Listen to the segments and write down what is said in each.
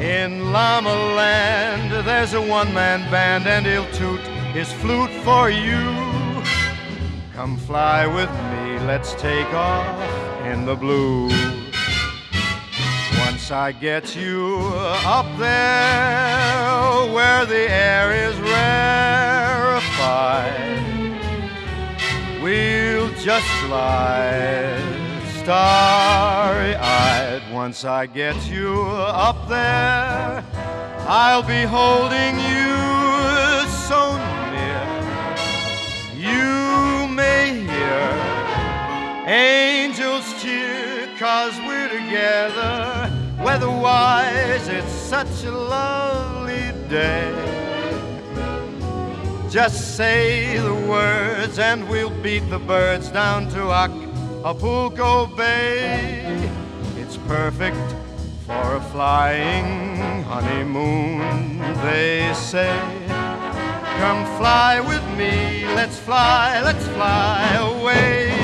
In Llama Land, there's a one man band, and he'll toot his flute for you. Come fly with me, let's take off in the blue. Once I get you up there where the air is rarefied, we'll just starry eyed. Once I get you up there, I'll be holding you so near. You may hear angels cheer, cause we're together. Weatherwise, it's such a lovely day. Just say the words and we'll beat the birds down to Acapulco. Bay. It's perfect for a flying honeymoon, they say. Come fly with me, let's fly, let's fly away.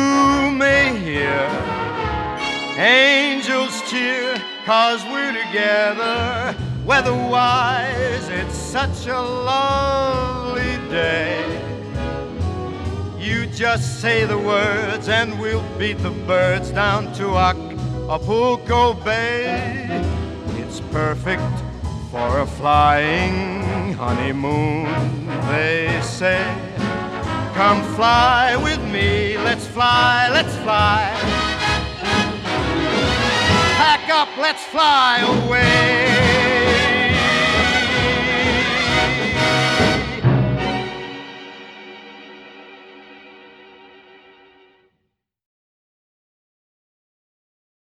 cause we're together. Weatherwise, it's such a lovely day. You just say the words, and we'll beat the birds down to Acapulco Bay. It's perfect for a flying honeymoon, they say. Come fly with me, let's fly, let's fly up, let's fly away.